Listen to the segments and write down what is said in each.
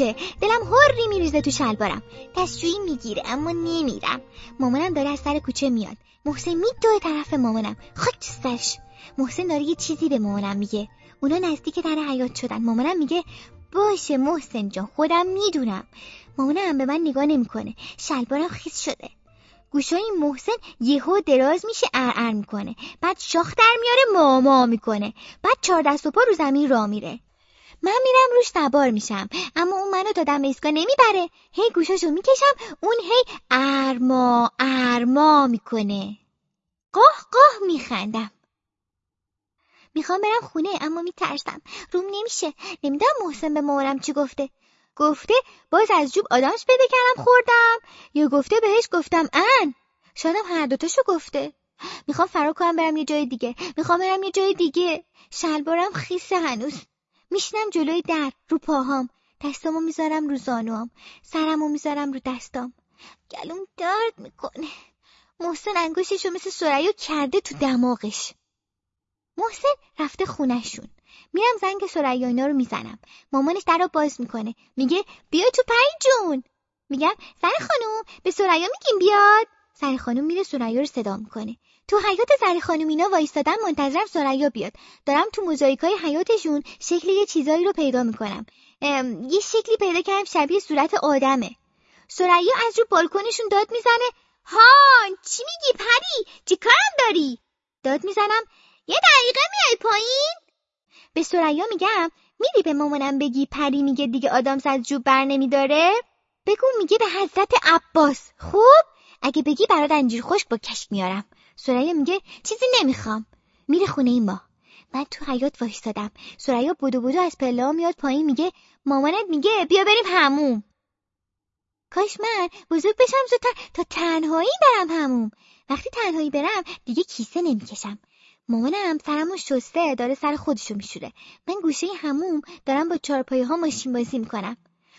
کوچه دلم هری میریزه تو شلوارم. دستشویی می‌گیره اما نمیرم. مامانم داره از سر کوچه میاد. محسن میدوه طرف مامانم. خاک سرش. محسن داره یه چیزی به مامانم میگه. اونا نزدیک در حیات شدن. مامانم میگه باشه محسن جان خودم می‌دونم. مامانم به من نگاه نمی‌کنه. شلوارم خیس شده. گوشای محسن یهو دراز میشه ار می‌کنه. بعد شاخ در میاره ماما می‌کنه. بعد چهار دست و پا رو زمین را میره. من میرم روش سوار میشم. اما اون منو تا دم ایستگاه نمی‌بره. هی گوشاشو می‌کشم اون هی ارما ارما می‌کنه. قاه قاه میخندم. می‌خوام برم خونه اما میترسم. روم نمیشه. نمی‌دونم محسن به مامانم چی گفته. گفته باز از جوب آدمش بده کردم خوردم. یا گفته بهش گفتم ان. شادم هر دوتاشو گفته. می‌خوام فرار کنم برم یه جای دیگه. می‌خوام برم یه جای دیگه. شلوارم خیسه هنوز. میشینم جلوی در رو پاهام. دستامو می‌ذارم رو زانوام. سرمو می‌ذارم رو دستام. گلوم درد می‌کنه. محسن انگوششو مثل سریا کرده تو دماغش. محسن رفته خونشون میرم زنگ سریا اینا رو می‌زنم. مامانش در رو باز می‌کنه. میگه بیا تو پنج جون. میگم زن خانوم به سریا میگیم بیاد. زن خانوم میره سریا رو صدا می‌کنه. تو حیات زن خانوم اینا وایستادن منتظرم سریا بیاد. دارم تو موزاییکای حیاتشون شکل یه چیزایی رو پیدا می‌کنم. یه شکلی پیدا کردم شبیه صورت آدمه. سریا از رو بالکنشون داد می‌زنه هان چی میگی پری؟ چی کارم داری؟ داد می‌زنم یه دقیقه میای پایین. به سریا میگم میری به مامانم بگی پری میگه دیگه آدم از جوب بر نمیداره؟ بگو میگه به حضرت عباس. خوب اگه بگی برات انجیر خوش با کشک میارم. سریا میگه چیزی نمی‌خوام. میره خونه ما من تو حیات وایستادم. سریا بودو بودو از پله میاد پایین میگه مامانت میگه بیا بریم هموم کاش من بزرگ بشم زودتر تا تنهایی برم هموم وقتی تنهایی برم دیگه کیسه نمی‌کشم. مامانم سرمو شسته داره سر خودشو میشوره. من گوشه حموم دارم با چارپایه ها ماشین بازی می‌کنم.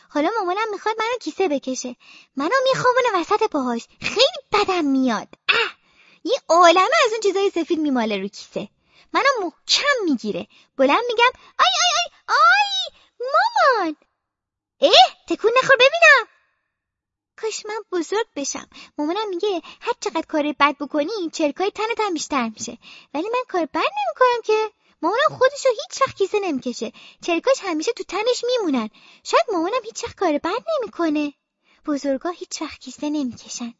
حالا مامانم می‌خواد منو کیسه بکشه. منو میخوابونه وسط پاهاش. خیلی بدم میاد. اه! یه عالمه از اون چیزای سفید میماله رو کیسه. منو محکم می‌گیره. بلند میگم آی آی آی آی مامان. اه تکون نخور ببینم. کاش من بزرگ بشم. مامانم میگه هر چقدر کار بد بکنی چرکای تنت هم بیشتر میشه. ولی من کار بد نمی‌کنم که. مامانم خودشو هیچ وقت کیسه نمی‌کشه. چرکاش همیشه تو تنش میمونن. شاید مامانم هیچ وقت کار بد نمی‌کنه. بزرگا هیچ وقت کیسه نمی‌کشن.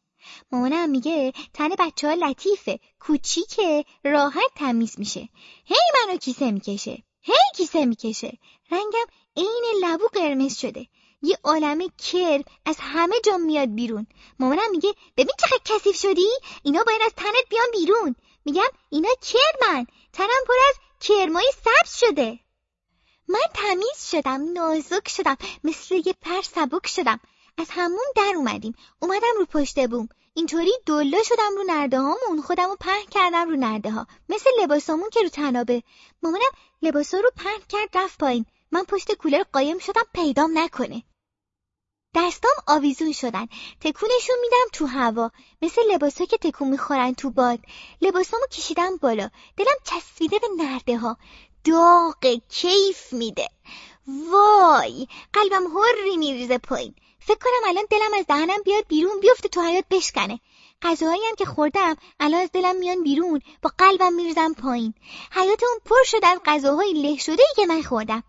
مامانم میگه تن بچه ها لطیفه کوچیکه راحت تمیز میشه. هی منو کیسه می‌کشه هی کیسه می‌کشه. رنگم عین لبو قرمز شده. یه عالمه کرم از همه جا میاد بیرون. مامانم میگه ببین چقدر کثیف شدی اینا باید از تنت بیان بیرون. میگم اینا کرمن تنم پر از کرمای سبز شده. من تمیز شدم نازک شدم مثل یه پر سبک شدم. از همون در اومدیم. اومدم رو پشت بوم. اینطوری دلا شدم رو نرده هامون خودم رو پهن کردم رو نرده ها مثل لباسامون که رو تنابه. مامانم لباسا رو پهن کرد رفت پایین. من پشت کولر قایم شدم پیدام نکنه. دستام آویزون شدن. تکونشون میدم تو هوا. مثل لباسا که تکون می‌خورن تو باد. لباسامو کشیدم بالا. دلم چسبیده به نرده ها داغ کیف میده. وای! قلبم هری میریزه پایین. فکر کنم الان دلم از دهنم بیاد بیرون بیفته تو حیات بشکنه. غذاهایی هم که خوردم الان از دلم میان بیرون با قلبم میریزم پایین. حیاتمون پر شده از غذاهای له شده ای که من خوردم.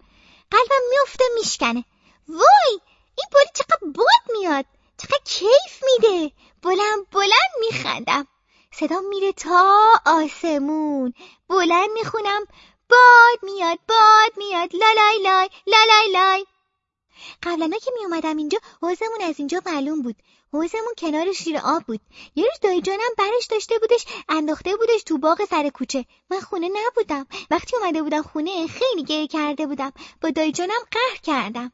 قلبم میفته میشکنه. وای! این باری چقدر باد میاد. چقدر کیف میده. بلند بلند میخندم. صدام میره تا آسمون. بلند می‌خونم. باد میاد باد میاد. لالای لای لالای لای. قبلا که می اومدم اینجا حوزمون از اینجا معلوم بود. حوزمون کنار شیر آب بود. یه روز دایی جانم برش داشته بودش انداخته بودش تو باغ سر کوچه. من خونه نبودم. وقتی اومده بودم خونه خیلی گریه کرده بودم. با دایی جانم قهر کردم.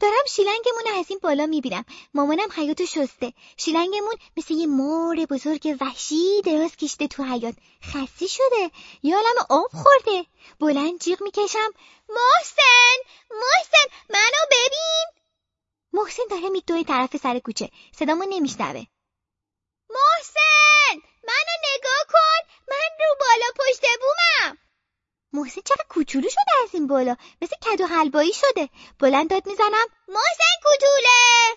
دارم شیلنگمون از این بالا می‌بینم. مامانم حیاتو شسته. شیلنگمون مثل یه مور بزرگ وحشی دراز کشته تو حیات خستی شده. یالم آب خورده. بلند جیغ می‌کشم. محسن! محسن! منو ببین! محسن داره میدوه طرف سر کوچه. صدامو نمیشنوه. محسن! منو نگاه کن. من رو بالا پشت بومم. محسن چقدر کوچولو شده از این بالا؟ مثل کدو حلوایی شده. بلند داد می‌زنم. محسن کوچوله!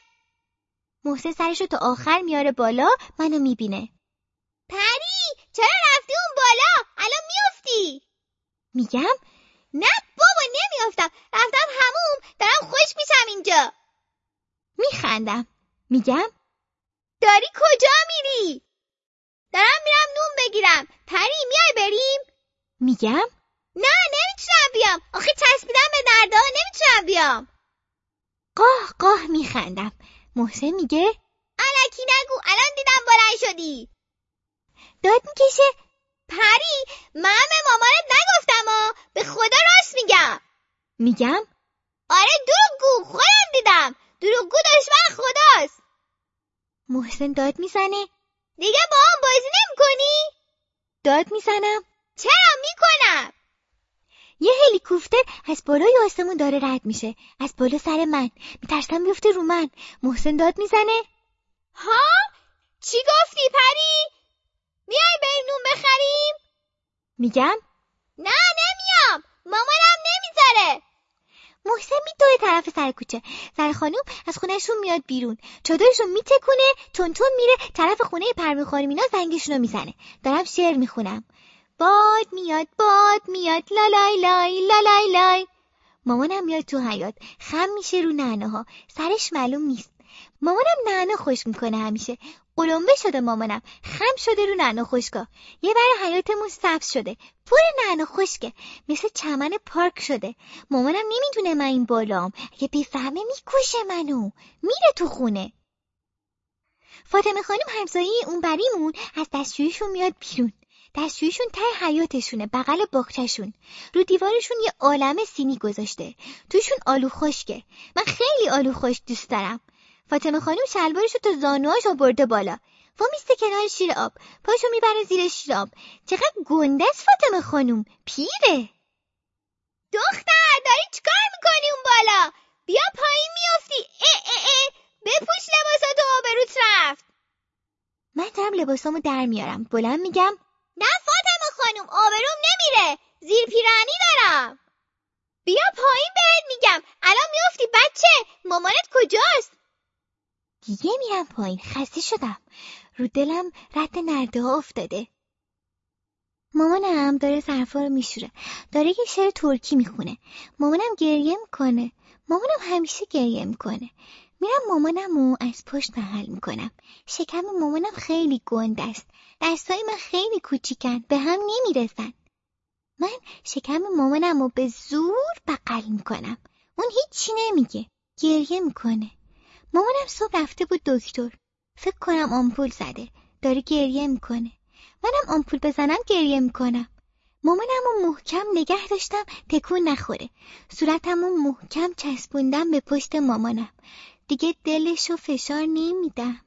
محسن سرشو تا آخر میاره بالا منو می‌بینه. پری چرا رفتی اون بالا؟ الان میافتی. میگم؟ نه بابا نمیافتم. رفتم هموم دارم خوش میشم اینجا. میخندم. میگم؟ داری کجا میری؟ دارم میرم نون بگیرم. پری میای بریم؟ میگم؟ نه نمی‌تونم بیام. آخه چسبیدم به نرده نمی‌تونم بیام. قاه قاه میخندم. محسن میگه الکی نگو الان دیدم بلند شدی. داد می‌کشه. پری من به مامانت نگفتم ها. به خدا راست میگم. میگم؟ آره دروغگو. خودم دیدم. دروغگو دشمن خداست. محسن داد می‌زنه. دیگه با هم بازی نمی داد می‌زنم. چرا؟ می‌کنم؟ یه هلیکوپتر از بالای آسمون داره رد میشه. از بالا سر من. میترسم بیفته رو من. محسن داد می‌زنه. ها؟ چی گفتی پری؟ میای بریم نون بخریم؟ میگم؟ نه نمیام. مامانم نمی‌ذاره. محسن میدوه طرف سر کوچه. سر خانوم از خونهشون میاد بیرون. چادرشون میتکونه تون میره طرف خونه پروین خانم اینا زنگشون رو می‌زنه. دارم شعر می‌خونم. باد میاد باد میاد لالای لای لالای لای. مامانم میاد تو حیات خم میشه رو نعناها. سرش معلوم نیست. مامانم نعنا خوش می‌کنه همیشه. قلمبه شده مامانم خم شده رو نعنا خوشگاه یه بر حیاتمون سبز شده. پر نعنا خشکه. مثل چمن پارک شده. مامانم نمی‌دونه من این بالام اگه بفهمه می‌کشه منو. میره تو خونه. فاطمه خانم همسایه اون بریمون از دستشویشون میاد بیرون. دستشویشون ته حیاتشونه بغل باغچهشون. رو دیوارشون یه عالم سینی گذاشته. توشون آلو خشکه. من خیلی آلو خشک دوست دارم. فاطمه خانم شلوارشو تا زانوهاش آورده بالا. و میسته کنار شیر آب. پاشو می‌بره زیر شیر آب. چقدر گنده است فاطمه خانم. پیره. دختر داری چیکار می‌کنی اون بالا؟ بیا پایین میافتی. اه اه اه. بپوش لباساتو آبروت رفت. من دارم لباسامو در میارم. بلند میگم. نه فاطمه خانم آبروم نمیره. زیر پیرانی دارم. بیا پایین بهت میگم. الان میافتی بچه. مامانت کجاست؟ دیگه میرم پایین. خسته شدم. رو دلم رد نرده ها افتاده. مامانم داره ظرفا رو میشوره. داره یه شعر ترکی می‌خونه. مامانم گریه می‌کنه. مامانم همیشه گریه می‌کنه. میرم مامانم رو از پشت محل می‌کنم. شکم مامانم خیلی گند است. دستای من خیلی کوچیکن به هم نمی‌رسن. من شکم مامانم رو به زور بغل می‌کنم. اون هیچی نمیگه. گریه می‌کنه. مامانم صبح رفته بود دکتر. فکر کنم آمپول زده. داره گریه می‌کنه. منم آمپول بزنم گریه می‌کنم. مامانم رو محکم نگه داشتم تکون نخوره. صورتم رو محکم چسبوندم به پشت مامانم. دیگه دلش رو فشار نمیدم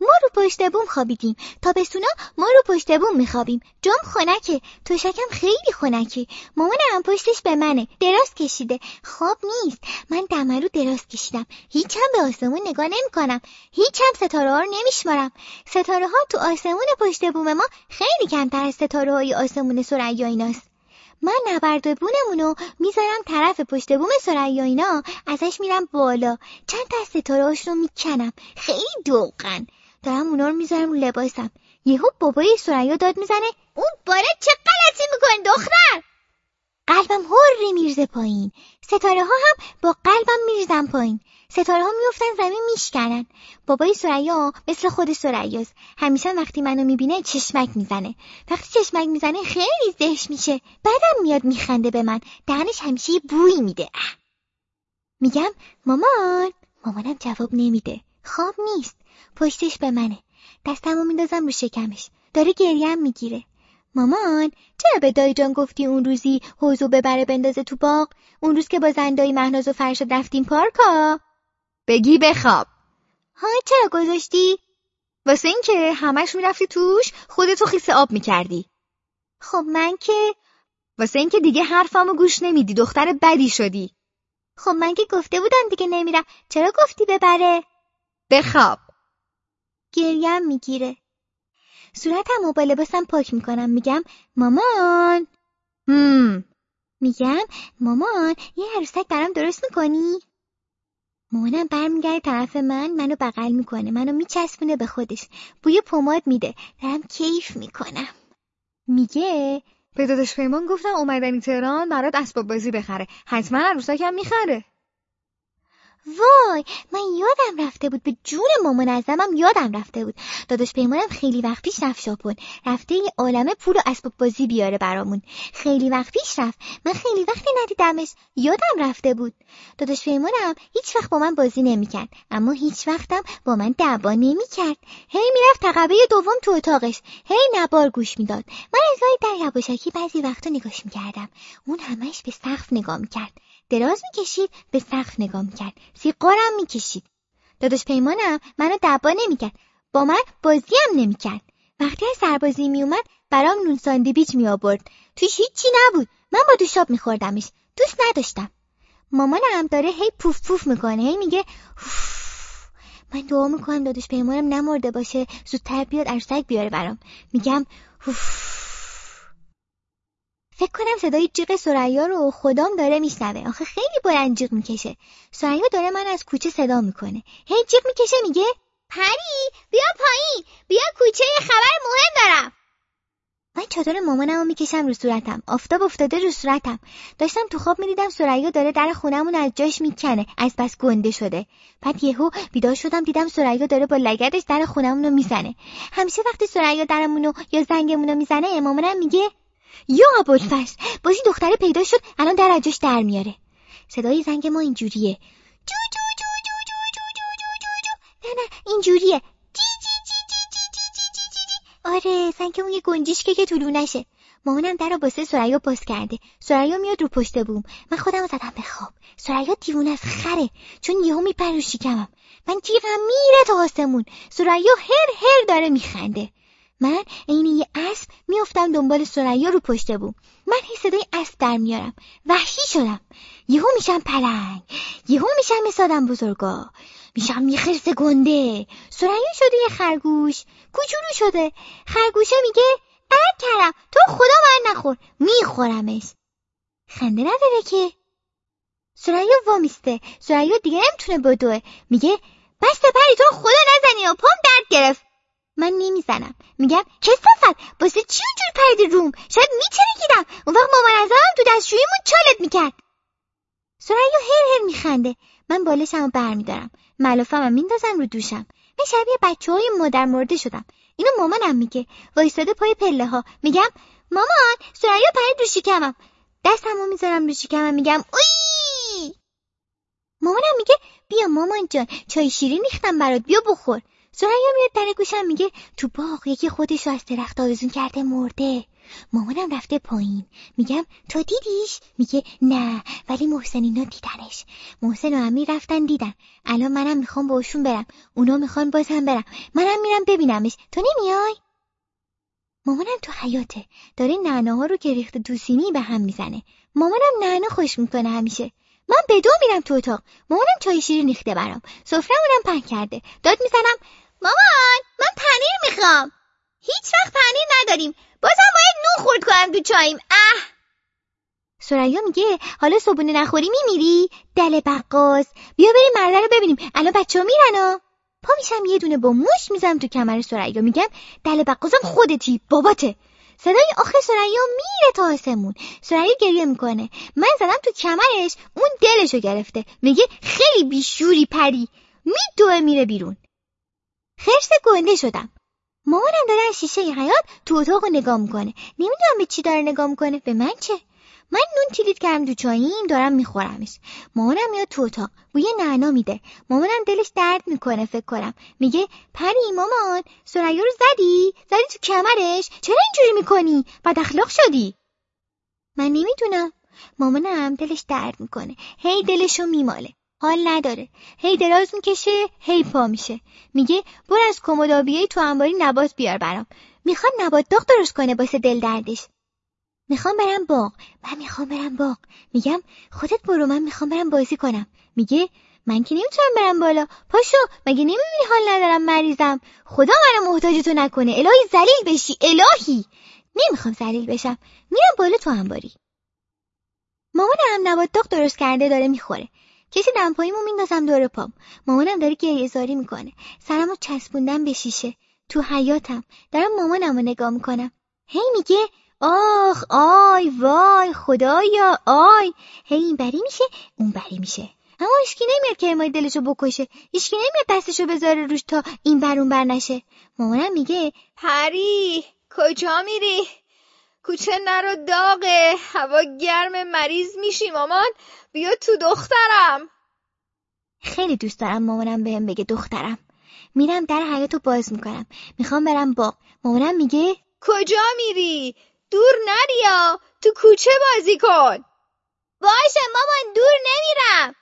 ما رو پشت بوم خوابیدیم. تا بسونا ما رو پشت بوم میخوابیم. جام خنکه. توشکم خیلی خنکه. مامانم پشتش به منه. دراز کشیده. خواب نیست. من دمه رو دراز کشیدم. هیچم به آسمون نگاه نمی‌کنم. هیچم ستاره ها رو نمیشمارم. ستاره ها تو آسمون پشت بوم ما خیلی کمتر از ستاره های آسمون سریا ایناست. من نبرد بونمونو می‌ذارم طرف پشت بوم سریا اینا. ازش میرم بالا. چند تا ستاره رو می‌کنم. خیلی دوقن دارم اونا رو می‌ذارم لباسم. یهو بابای سریا داد می‌زنه. اون باره چه غلطی می‌کنی دختر؟ قلبم هری میرزه پایین. ستاره ها هم با قلبم میرزن پایین. ستاره ها میفتن زمین میشکنن بابای سریا مثل خود سریاست همیشه وقتی منو می‌بینه چشمک می‌زنه. وقتی چشمک می‌زنه خیری زهش میشه. بعدم میاد میخنده به من. دهنش همیشه بوی میده. میگم مامان. مامانم جواب نمیده. خواب نیست. پشتش به منه. دستمو میندازم رو شکمش. داره گریم می‌گیره. مامان چرا به دایی جان گفتی اون روزی حوزو ببره بندازه تو باغ؟ اون روز که با زندایی مهناز و فرشاد رفتیم پارکا. بگی بخواب. ها چرا گذاشتی؟ واسه اینکه همش می‌رفتی توش خودتو خیس آب می‌کردی. خب من که واسه اینکه دیگه حرفمو گوش نمیدی دختر بدی شدی. خب من که گفته بودم دیگه نمیرم. چرا گفتی ببره؟ بخواب. گریم می‌گیره. صورتم و با لباسم پاک می‌کنم. میگم مامان. هم. میگم مامان یه عروسک برام درست می‌کنی؟ مامانم برمیگرده طرف من منو بغل می‌کنه منو میچسبونه به خودش. بوی پماد میده. دارم کیف می‌کنم. میگه به داداش پیمان گفتم اومدنی تهران برات اسباب بازی بخره. حتما عروسکم می‌خره. وای من یادم رفته بود به جون مامان ازمم یادم رفته بود. داداش پیمانم خیلی وقت پیش رفت ژاپن. رفته یه عالمه پول و اسباب بازی بیاره برامون. خیلی وقت پیش رفت. من خیلی وقتی ندیدمش. یادم رفته بود. داداش پیمانم هیچ وقت با من بازی نمی‌کرد. اما هیچ وقتم با من دعوا نمی‌کرد. هی می‌رفت تقبه دوم تو اتاقش. هی نبار گوش می‌داد. من از در یواشکی بعضی وقتا نگاش می‌کردم. اون همش به سقف نگاه می‌کرد. دراز می‌کشید به سقف نگاه می‌کرد. سیقارم می‌کشید. داداش پیمانم منو دبا نمی‌کرد. با من بازی هم نمی‌کرد. وقتی از سربازی میومد برام نون ساندویچ می آورد توش هیچی نبود. من با دوشاب میخوردمش. دوست نداشتم. مامانم داره هی پوف پوف می‌کنه. هی میگه من دعا می‌کنم داداش پیمانم نمرده باشه. زودتر بیاد عروسک بیاره برام. میگم فکر کنم صدای جیغ سریا رو خدام داره میشنوه. آخه خیلی بلند جیغ می‌کشه. سریا داره من از کوچه صدا می‌کنه. هی جیغ می‌کشه میگه پری بیا پایین. بیا کوچه یه خبر مهم دارم. من چادر مامانم رو می‌کشم رو صورتم؟ آفتاب افتاده رو صورتم. داشتم تو خواب می‌دیدم سریا داره در خونمون از جاش می‌کنه. از بس گنده شده. بعد یهو بیدار شدم دیدم سریا داره با لگدش در خونمون رو می‌زنه. همیشه وقتی سریا درمونو یا زنگمون رو می‌زنه مامانم میگه یا ابوالفضل بازی دختره پیدا شد الان در اجاش در میاره. صدای زنگ ما اینجوریه. جو جو جو جو جو جو جو جو جو جو. نه نه اینجوریه. آره زنگ اون یه گنجیشکه که طولو نشه. مامانم در رو باسه سریا باز کرده. سریا میاد رو پشت بوم. من خودم زدم به خواب. سریا دیوونه از خره. چون یهو میپره رو شکمم. من جیغم میره تا آسمون. سریا هر هر داره میخنده. من عین یه اسب میافتم دنبال سریا رو پشت بوم. من هی صدای اسب در میارم. وحشی شدم. یهو میشم پلنگ. یهو میشم مثادم بزرگا. میشم یه خرس گنده. سریا شده یه خرگوش. کوچولو شده. خرگوشه میگه ار کرم. تو خدا من نخور. میخورمش. خنده نداره که. سریا وامیسته. سریا دیگه نمی‌تونه بدوه. میگه بس پری تو خدا نزنی و پام درد گرفت. من نمی‌زنم. میگم کسافت واسه چی اونجور پریدی روم؟ شاید میترکیدم اون وقت مامان ازم تو دستشوییمون چالت می‌کرد. سریا هر هر میخنده. من بالشم رو برمیدارم. ملافم میندازم رو دوشم. من شبیه بچه های مادر مرده شدم. اینو مامانم میگه. وایستاده پای پله ها میگم مامان سریا پرید رو شکمم. دستمو می‌ذارم رو شکمم. میگم اوی! مامانم میگه بیا مامان جان. چای شیرین ریختم برات. بیا بخور. سریا میاد در گوشم میگه تو باغ یکی خودش رو از درخت آویزون کرده مرده. مامانم رفته پایین. میگم تو دیدیش؟ میگه نه ولی محسن اینا دیدنش. محسن و امیر رفتن دیدن. الان منم می‌خوام باشون برم. اونا می‌خوان بازم برم. منم میرم ببینمش. تو نمیای؟ مامانم تو حیاته. داره نعناها رو که ریخت دوسینی به هم می‌زنه. مامانم نعنا خوش می‌کنه همیشه. من به دو میرم تو اتاق. مامانم چای شیرین ریخته برام. سفرهمونم پهن کرده. داد می‌زنم مامان من پنیر می‌خوام. هیچ وقت پنیر نداریم. بازم باید نون خورد کنم تو چاییم. اه! سریا میگه حالا صبونه نخوری میمیری؟ دل بقاز بیا بریم مرده رو ببینیم. الان بچه ها میرن پا میشم یه دونه با موش میزم تو کمر سریا. میگم دل بقازم خودتی باباته. صدای آخه سریا میره تا آسمون. سریا گریه می‌کنه. من زدم تو کمرش. اون دلشو گرفته. میگه خیلی بیشوری پری. میدوه میره بیرون. خرس گنده شدم. مامانم داره از شیشه حیات تو اتاق نگاه می‌کنه. نمی‌دونم به چی داره نگاه می‌کنه. به من چه؟ من نون تیلیت کردم دو چاییم دارم میخورمش. مامانم میاد تو اتاق بوی نعنا میده. مامانم دلش درد می‌کنه فکر کنم. میگه پری مامان سریا رو زدی؟ زدی تو کمرش؟ چرا اینجوری می‌کنی؟ بد اخلاق شدی. من نمی‌دونم. مامانم دلش درد می‌کنه. هی دلشو میماله. حال نداره. هی دراز می‌کشه هی پا میشه. میگه برو از کمدابیه تو انباری نبات بیار برام. می‌خواد نبات داغ درست کنه باسه دل دردش می‌خوام برم باغ. من می‌خوام برم باغ. میگم خودت برو من می‌خوام برم بازی کنم. میگه من که نمی‌تونم برم بالا. پاشو مگه نمی‌بینی حال ندارم مریضم؟ خدا منو محتاج تو نکنه. الهی ذلیل بشی الهی. نمی‌خوام زلیل بشم. میرم بالا تو انباری مامانم نبات داغ درست کرده داره می‌خوره. کسی دمپاییمو میندازم دور پام. مامانم داره گریه زاری می‌کنه. سرمو چسبوندم به شیشه. تو حیاتم. دارم مامانمو نگاه می‌کنم. هی میگه آخ آی وای خدایا آی. هی این بری میشه اون بری میشه. اما اشکی نمیاد که امای دلشو بکشه. اشکی نمیاد دستشو بذاره روش تا این بر اون بر نشه. مامانم میگه پری کجا میری؟ کوچه نرو داغه. هوا گرم مریض میشی مامان. بیا تو دخترم. خیلی دوست دارم مامانم بهم بگه دخترم. میرم در حیاتو باز می‌کنم. می‌خوام برم باغ. مامانم میگه کجا میری؟ دور نریا. تو کوچه بازی کن. باشه مامان دور نمیرم.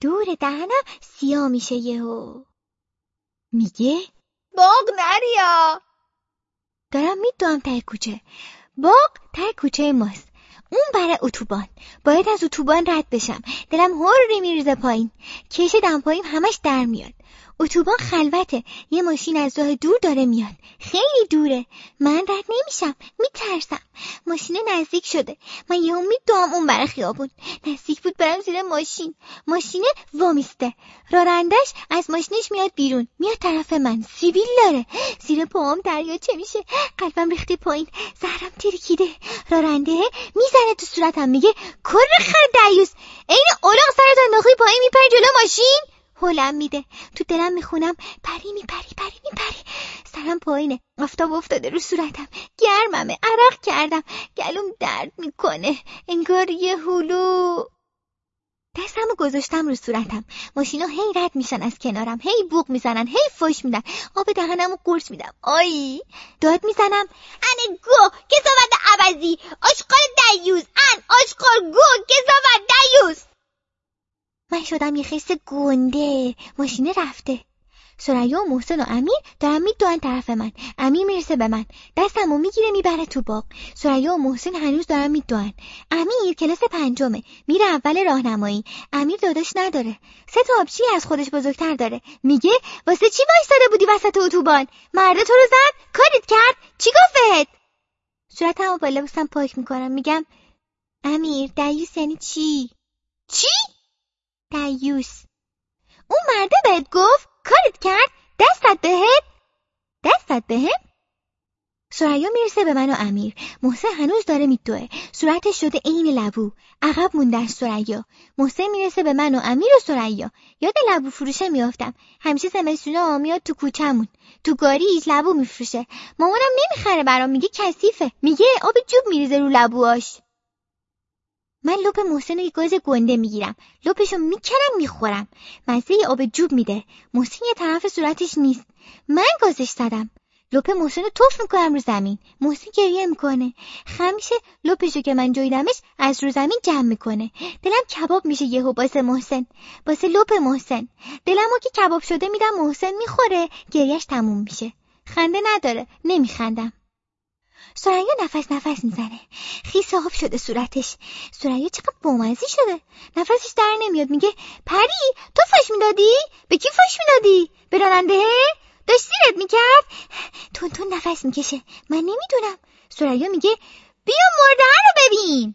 دور دهنم سیاه میشه یهو. میگه؟ باغ نریا. دارم میدوام ته کوچه. باغ ته کوچه ماست. اون برای اتوبان. باید از اتوبان رد بشم. دلم هر میریزه پایین. کش دمپاییم همش در میاد. اتوبان خلوته. یه ماشین از راه دور داره میاد. خیلی دوره. من رد نمیشم. میترسم. ماشین نزدیک شده. من یه امید دام اون برای خیابون. نزدیک بود برم زیر ماشین. ماشین وامیسته. رانندش از ماشینش میاد بیرون. میاد طرف من. سیبیل داره. زیر پاهم دریا چه میشه؟ قلبم ریخته پایین. زهرم ترکیده. راننده می‌زنه تو صورتم. میگه کر خر دیوس عین اولاغ سرت انداختی پایین میپری جلو ماشین. هلم میده. تو دلم می‌خونم. پری میپری پری میپری. سرم پایینه. آفتاب افتاده رو صورتم. گرممه. عرق کردم. گلوم درد می‌کنه. انگار یه هلو. دستمو گذاشتم رو صورتم. ماشینا هی رد میشن از کنارم. هی بوق می‌زنن. هی فش میدن. آب دهنمو قورت میدم. آی. داد می‌زنم. ان گو. کسافت عوضی. آشقال دیوز. ان آشقال گو. کسافت دیوز. من شدم یه خیس گنده. ماشینه رفته. سریا و محسن و امیر دارن میدوان طرف من. امیر می‌رسه به من. دستمو می‌گیره می‌بره تو باغ. سریا و محسن هنوز دارن میدوان. امیر کلاس پنجمه. میره اول راهنمایی. امیر داداش نداره. سه تا آبچی از خودش بزرگتر داره. میگه واسه چی وایستاده بودی وسط اتوبان؟ مرده تو رو زد. کاریت کرد. چی گفت صورتمو با لباسم پاک می‌کنم. میگم امیر دیوس یعنی چی؟ چی؟ دیوس اون مرده بهت گفت کارت کرد دستت بهت دستت بهم؟ سریا می‌رسه به من و امیر. محسن هنوز داره میدوه صورتش شده عین لبو. عقب مونده از سریا. محسن می‌رسه به من و امیر و سریا. یاد لبو فروشه میافتم. همیشه زمستونا میاد تو کوچمون تو گاریج لبو میفروشه. مامانم نمی‌خره برام میگه کثیفه. میگه آب جوب میریزه رو لبوهاش. من لپ محسن رو یه گاز گنده می‌گیرم. لپشو می‌کنم می‌خورم. مزه آب جوب میده. محسن یه طرف صورتش نیست. من گازش زدم. لپ محسن رو توف می‌کنم رو زمین. محسن گریه می‌کنه. خمیشه لپشو که من جویدمش از رو زمین جمع می‌کنه. دلم کباب میشه یهو باسه محسن. باسه لپ محسن. دلمو که کباب شده میدم محسن می‌خوره. گریهش تموم میشه. خنده نداره. نمیخندم. سریا نفس نفس می‌زنه. خیس آب شده صورتش. سریا چقدر بامزی شده. نفسش در نمیاد. میگه پری تو فش می‌دادی؟ به کی فش می‌دادی؟ به راننده؟ داشت سیرت می‌کرد. تون تون نفس می‌کشه. من نمی‌دونم. سریا میگه بیا مرده رو ببین.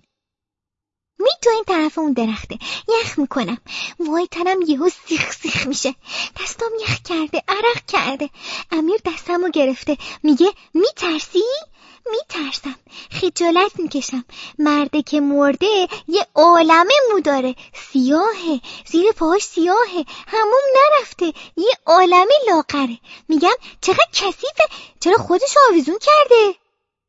می تو این طرف اون درخته. یخ می‌کنم. موهای تنم یهو سیخ سیخ میشه. دستم یخ کرده عرق کرده. امیر دستمو گرفته. میگه میترسی؟ میترسم. خجالت می‌کشم. مرده که مرده یه عالمه مو داره. سیاهه. زیر پاهاش سیاهه. هموم نرفته. یه عالمه لاغره. میگم چقدر کثیفه. چرا خودش آویزون کرده؟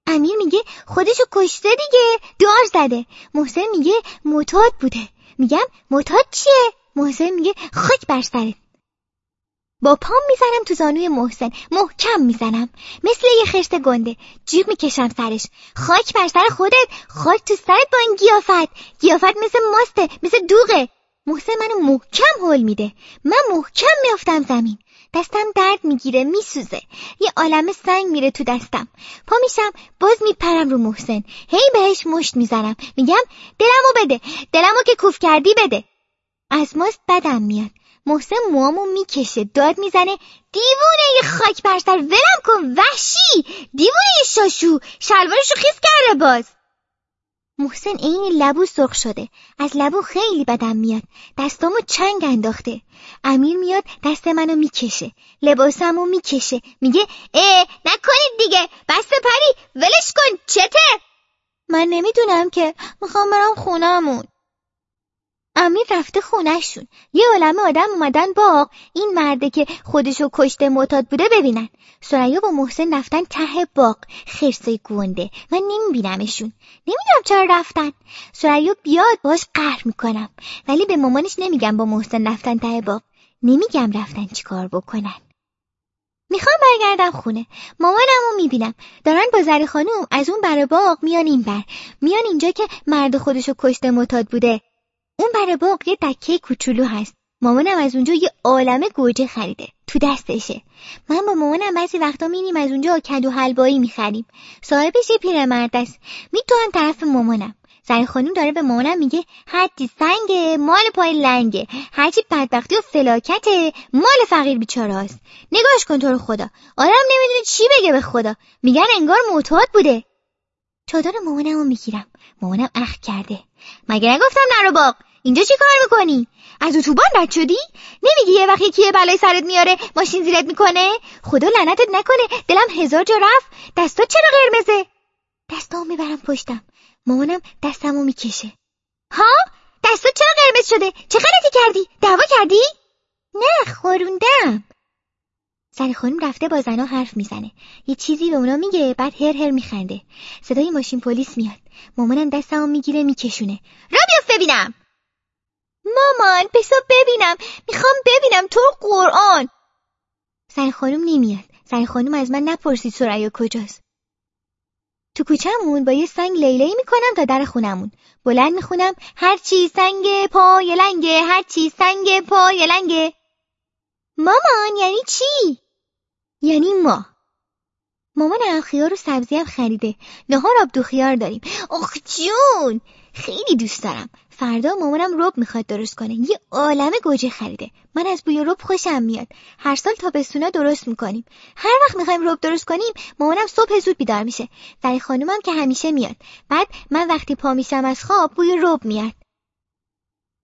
امیر میگه خودشو کشته دیگه. دار زده. محسن میگه متاد بوده. میگم متاد چیه؟ محسن میگه خاک بر سرت. با پام می‌زنم تو زانوی محسن. محکم می‌زنم. مثل یه خرس گنده. جیب می‌کشم سرش. خاک بر سر خودت. خاک تو سرت با این گیافت. گیافت مثل ماسته. مثل دوغه. محسن منو محکم هل میده. من محکم میافتم زمین. دستم درد می‌گیره میسوزه. یه عالم سنگ میره تو دستم. پا میشم باز میپرم رو محسن. هی بهش مشت می‌زنم. میگم دلمو بده. دلمو که کوف کردی بده. از ماست بدم میاد. محسن موامو می‌کشه داد می‌زنه. دیوونه یه خاک برسر ولم کن وحشی. دیوونه یه شاشو شلوارشو خیس کرده باز. محسن عین لبو سرخ شده. از لبو خیلی بدم میاد. دستامو چنگ انداخته. امیر میاد دست منو می‌کشه. لباسمو می‌کشه. میگه اه نکنید دیگه. بسته پری ولش کن. چته؟ من نمی‌دونم که. می‌خوام برم خونهمون. امیر رفته خونهشون. یه عالمه آدم اومدن باغ این مرده که خودشو کشته معتاد بوده ببینن. سریا و محسن رفتن ته باغ خرسای گونده من نمیبینمشون. نمی‌دونم چرا رفتن. سریا بیاد باش قهر می‌کنم. ولی به مامانش نمیگم با محسن رفتن ته باغ. نمیگم رفتن چیکار بکنن. می‌خوام برگردم خونه. مامانمو می‌بینم. دارن با زری خانوم از اون بر باغ میان این بر. میان اینجا که مرد خودشو کشته معتاد بوده. اون بر باغ یه دکه کوچولو هست. مامانم از اونجا یه عالمه گوجه خریده. تو دستشه. من با مامانم بعضی وقتا میریم از اونجا کدو حلوایی می‌خریم. صاحبش یه پیرمرد است. می‌تونم طرف مامانم. زن خانم داره به مامانم میگه هرچی سنگه مال پای لنگه هرچی بدبختی و فلاکته. مال فقیر بیچاره است نگاش کن تو رو خدا. آدم نمی‌دونه چی بگه به خدا. میگن انگار معتاد بوده. چادر مامانمو می‌گیرم. مامانم اخ کرده. مگه نگفتم نرو باغ؟ اینجا چی کار می‌کنی؟ از اتوبان رد شدی؟ نمیگی یه وقت یکی بلای سرت میاره ماشین زیرت می‌کنه؟ خدا لعنتت نکنه دلم هزار جا رفت دستا چرا قرمزه؟ دستامو می‌برم پشتم مامانم دستمو می‌کشه ها؟ دستا چرا قرمز شده؟ چه غلطی کردی؟ دعوا کردی؟ نه خوروندم سر خانم رفته با زنا حرف می‌زنه یه چیزی به اونا میگه بعد هر هر میخنده صدای ماشین پلیس میاد مامانم دستمو می‌گیره میکشونه را بیفت ببینم مامان بسا ببینم. می‌خوام ببینم تو قرآن. سر خانم نمیاد. سر خانم از من نپرسید سریا کجاست. تو کوچهمون با یه سنگ لیلی می‌کنم تا در خونمون. بلند می‌خونم هرچی سنگ پای لنگه هرچی سنگ پای لنگه مامان یعنی چی؟ یعنی ما. مامان خیار و سبزی هم خریده. نهار آب دو خیار داریم. اخ جون! خیلی دوست دارم. فردا مامانم رب می‌خواد درست کنه. یه عالم گوجه خریده. من از بوی رب خوشم میاد. هر سال تابستونا درست می‌کنیم. هر وقت می‌خوایم رب درست کنیم مامانم صبح زود بیدار میشه. ولی خانومم که همیشه میاد. بعد من وقتی پا میشم از خواب بوی رب میاد.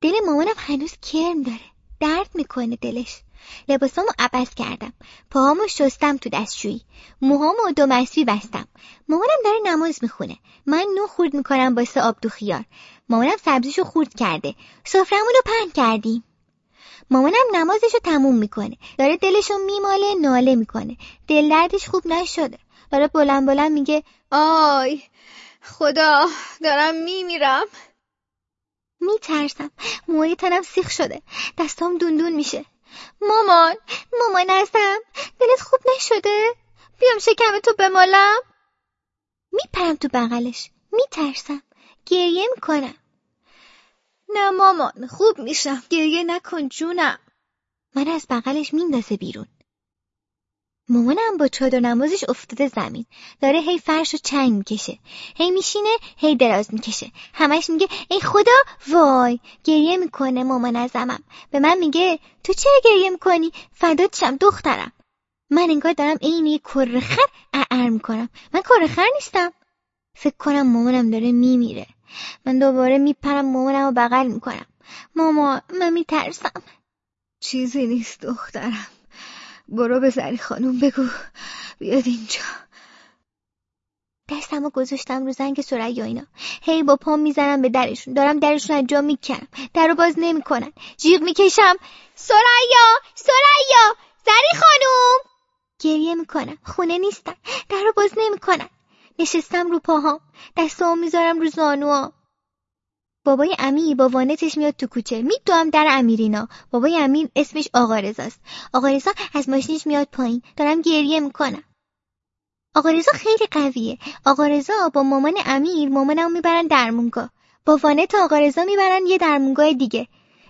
دل مامانم هنوز کرم داره. درد می‌کنه دلش. لباسامو عوض کردم. پاهامو شستم تو دستشویی. موهامو دو مسوی بستم. مامانم داره نماز می‌خونه. من نو خورد می‌کنم با آب دو خیار. مامانم سبزیشو خورد کرده. سفرمون رو پهن کردیم. مامانم نمازشو تموم می‌کنه. داره دلشو میماله ناله می‌کنه. دل دردش خوب نشده. داره بلند بلند میگه آی خدا دارم میمیرم. میترسم. موهای تنم سیخ شده. دستام دوندون میشه. مامان مامان هستم. دلت خوب نشده؟ بیام شکم تو بمالم. میپرم تو بغلش. میترسم. گریه می‌کنم. نه مامان خوب میشم. گریه نکن جونم. من از بغلش میندازه بیرون. مامانم با چادر نمازش افتاده زمین. داره هی فرش و چنگ می‌کشه. هی میشینه هی دراز می‌کشه. همش میگه ای خدا وای! گریه می‌کنه مامان ازمم به من میگه تو چرا گریه می‌کنی؟ فدات شم دخترم. من انگار دارم عین یه کرخر اعر می‌کنم. من کرخر نیستم. فکر کنم مامانم داره میمیره. من دوباره میپرم مامانم رو بغل می‌کنم. ماما من میترسم. چیزی نیست دخترم. برو به زری خانوم بگو. بیاد اینجا. دستمو گذاشتم رو زنگ سریا اینا. هی با پام می‌زنم به درشون. دارم درشون از جا می‌کنم. در رو باز نمی‌کنن. جیغ می‌کشم. سریا! سریا! زری خانوم گریه می‌کنم. خونه نیستم. در رو باز نمی‌کنن. نشستم رو پاهام. دستامو می‌ذارم رو زانوام. بابای امیر با وانتش میاد تو کوچه. میدوام در امیرینا. بابای امیر اسمش آقا رزاست آقا رزا از ماشینش میاد پایین. دارم گریه می‌کنم. آقا رزا خیلی قویه. آقا رزا با مامان امیر مامانم می‌برن درمونگاه. با وانت آقا رزا می‌برن یه درمونگاه دیگه.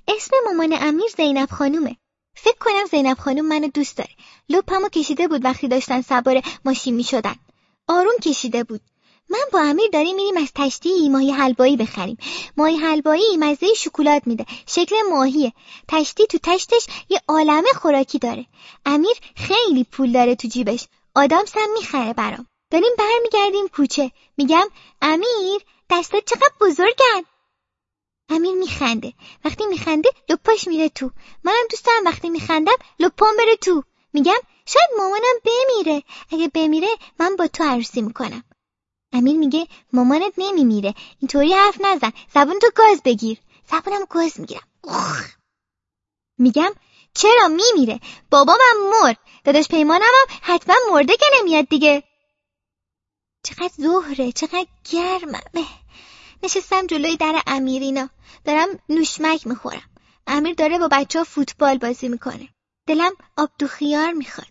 اسم مامان امیر زینب خانومه. فکر کنم زینب خانوم منو دوست داره. لپمو کشیده بود وقتی داشتن سوار ماشین می‌شدن. آروم کشیده بود. من با امیر داریم میریم از تشتی ماهی حلوایی بخریم. ماهی حلوایی مزه شکلات میده. شکل ماهیه. تشتی تو تشتش یه عالمه خوراکی داره. امیر خیلی پول داره تو جیبش. آدامس هم می‌خره برام. داریم برمیگردیم کوچه. میگم امیر دستات چقدر بزرگن؟ امیر میخنده. وقتی میخنده لپاش میره تو. منم دوست دارم وقتی میخندم لپام بره تو. میگم شاید مامانم بمیره. اگه بمیره من با تو عروسی می‌کنم. امیر میگه مامانت نمیمیره. اینطوری حرف نزن. زبون تو گاز بگیر. زبونم گاز می‌گیرم. میگم چرا میمیره؟ بابامم مرد. داداش پیمانم هم حتما مرده که نمیاد دیگه. چقدر ظهره چقدر گرممه نشستم جلوی در امیرینا. دارم نوشمک می‌خورم. امیر داره با بچه ها فوتبال بازی می‌کنه. دلم آب دو خیار می‌خواد.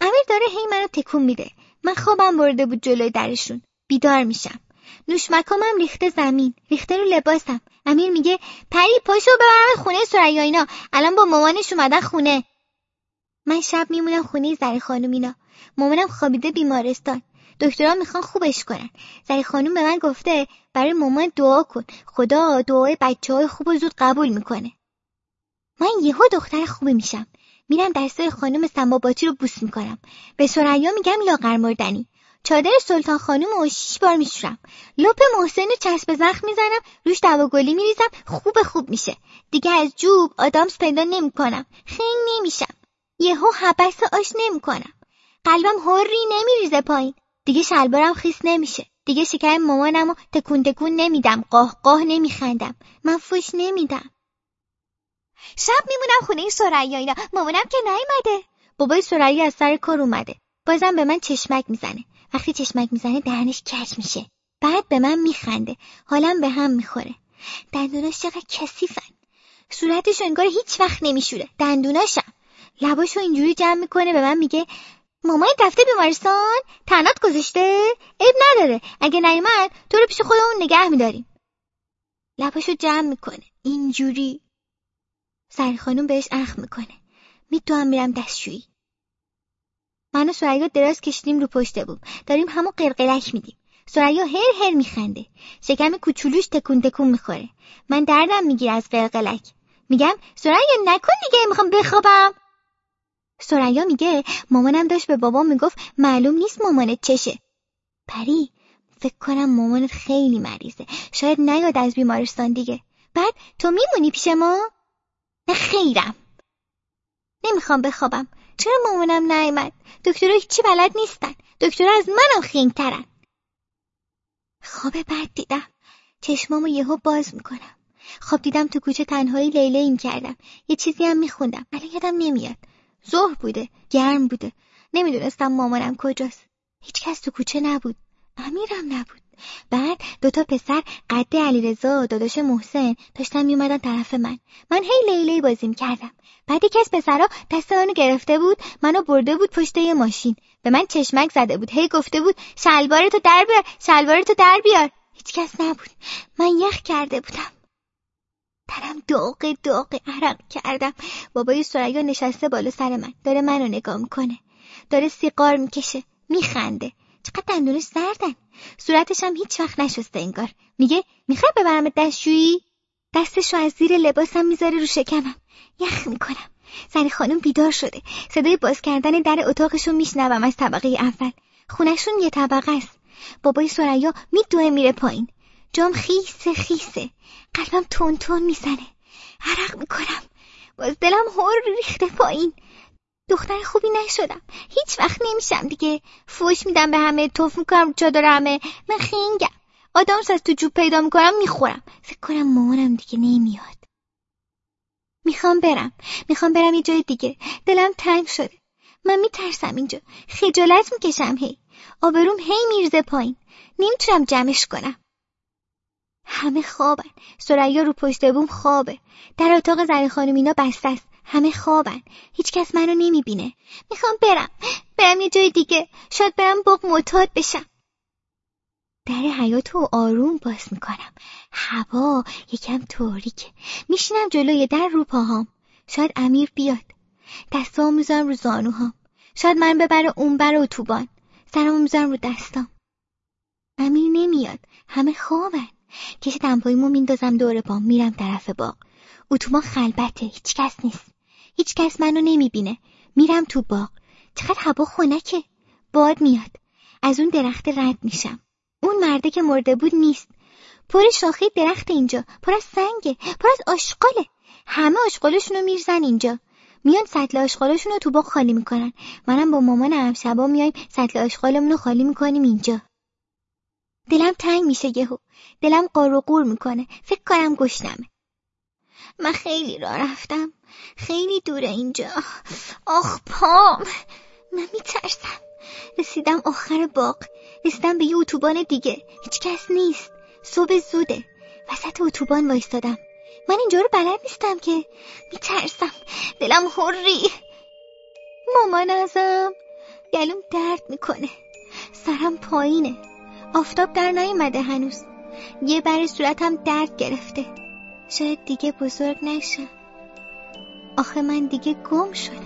امیر داره هی منو تکون میده. من خوابم برده بود جلوی درشون. بیدار میشم. نوشمکامم ریخته زمین ریخته رو لباسم. امیر میگه پری پاشو ببرم خونه سریا اینا. الان با مامانش اومدن خونه. من شب میمونم خونه زری خانومینا مامانم خوابیده بیمارستان. دکترها می‌خوان خوبش کنن. زری خانوم به من گفته برای مامان دعا کن. خدا دعای بچه های خوب و زود قبول می‌کنه. من یهو دختر خوبی میشم. میرم دستای خانم سنباباتی رو بوس می‌کنم. به سریا میگم لاغر مردنی چادر سلطان خانم و شیش بار میشورم. لپ محسن چسب زخم می‌زنم روش دواگلی میریزم خوب خوب میشه. دیگه از جوب آدامس پیدا نمی‌کنم. خنگ نمیشم. یهو حبس آش نمی‌کنم. قلبم هوری نمیریزه پایین. دیگه شلوارم خیس نمیشه. دیگه شکر مامانم و تکون تکون نمیدم. قاه قاه نمیخندم. من فوش نمیدم. شب میمونم خونه سریا اینا. مامانم که نیومده. بابای سریا از سر کار اومده. بازم به من چشمک می‌زنه. وقتی چشمک می‌زنه دهنش کج میشه. بعد به من میخنده. حالم به هم می‌خوره. دندوناش چقدر کثیفن. صورتش انگار هیچ وقت نمیشوره. دندوناشم. لباشو اینجوری جمع می‌کنه به من میگه مامان رفته بیمارستان تنات گذاشته عیب نداره. اگه نیومد تو رو پیش خودمون نگه میداریم. لباشو جمع می‌کنه. اینجوری. سر خانوم بهش اخ می‌کنه. میدوام میرم دستشویی. من و سریا دراز کشیدیم رو پشت بود داریم همو قلقلک میدیم سریا هر هر میخنده شکم کوچولوش تکون تکون می‌خوره من دردم می‌گیره از قلقلک میگم سریا نکن دیگه می‌خوام بخوابم سریا میگه مامانم داشت به بابا می‌گفت معلوم نیست مامانت چشه پری فکر کنم مامانت خیلی مریضه شاید نیاد از بیمارستان دیگه بعد تو میمونی پیش ما نه خیرم نمی‌خوام بخوابم. چرا مامانم نیامد دکترها هیچی بلد نیستن. دکترها از منم خینگترن خواب بد دیدم. چشمامو یهو باز می‌کنم. خواب دیدم تو کوچه تنهایی لیله این کردم یه چیزی هم میخوندم. ولی یادم نمیاد. ظهر بوده گرم بوده. نمی‌دونستم مامانم کجاست. هیچکس تو کوچه نبود. امیرم نبود. بعد دوتا پسر قد علیرضا و داداش محسن داشتن میومدن طرف من. من هی لیلی بازی کردم بعد یکی از پسرا دست منو گرفته بود منو برده بود پشت یه ماشین. به من چشمک زده بود هی گفته بود شلوارتو در بیار شلوارتو در بیار. هیچکس نبود. من یخ کرده بودم. ترم داغ داغ عرق کردم. بابای سریا نشسته بالا سر من. داره منو نگاه می‌کنه. داره سیقار می‌کشه. میخنده. چقدر دندونش زردن. صورتش هم هیچ وقت نشسته انگار. میگه می‌خوای ببرم دستشویی؟ دستشو از زیر لباسم می‌ذاره رو شکمم یخ می‌کنم. زنی خانم بیدار شده. صدای باز کردن در اتاقشون میشنوم از طبقه اول. خونشون یه طبقه است. بابای سریا میدوه میره پایین. جام خیسه خیسه. قلبم تون تون می‌زنه. عرق می‌کنم. باز دلم هر ریخته پایین. دختر خوبی نشدم. هیچ وقت نمیشم دیگه. فوش میدم به همه توف می‌کنم چادر همه من خینگم آدم از تو جوب پیدا می‌کنم می‌خورم. فکر کنم مامانم دیگه نمیاد. می‌خوام برم. می‌خوام برم یه جای دیگه. دلم تنگ شده. من میترسم اینجا. خجالت می‌کشم هی. آبروم هی میرزه پایین. نمی‌تونم جمعش کنم. همه خوابن. سریا رو پشت بوم خوابه. در اتاق زن خانم اینا بسته است. همه خوابن. هیچکس منو نمی‌بینه. می‌خوام برم. برم یه جای دیگه. شاید برم باغ معتاد بشم. در حیاتو آروم باز می‌کنم. هوا یکم تاریکه. میشینم جلوی در رو پاهام. شاید امیر بیاد. دستام می‌ذارم رو زانوهام. شاید من ببره اون بر اتوبان سرمو می‌ذارم رو دستام. امیر نمیاد. همه خوابن. کش دمپاییمو میندازم دور پام میرم طرف باغ. اتوبان خلبته. هیچ کس نیست. هیچ کس منو نمی‌بینه. میرم تو باغ. چقدر هوا خنکه. باد میاد. از اون درخت رد میشم. اون مرده که مرده بود نیست. پر شاخه درخت اینجا. پر از سنگه. پر از آشغاله. همه آشغالشون رو میرزن اینجا. میان سطل آشغالشون رو تو باغ خالی می‌کنن. منم با مامانم شبا میایم سطل آشغالمون رو خالی می‌کنیم اینجا. دلم تنگ میشه یهو. دلم قار قور می‌کنه. فکر کنم گشنمه. من خیلی راه رفتم. خیلی دوره اینجا. آخ پام. من میترسم. رسیدم آخر باغ. رسیدم به یه اتوبان دیگه. هیچ کس نیست. صبح زوده. وسط اتوبان وایستادم. من اینجا رو بلد نیستم که. میترسم. دلم حری. مامان ازم. گلوم درد می‌کنه. سرم پایینه. آفتاب در نیومده هنوز. یه بر صورتم درد گرفته. شاید دیگه بزرگ نشم. آخه من دیگه گم شدم.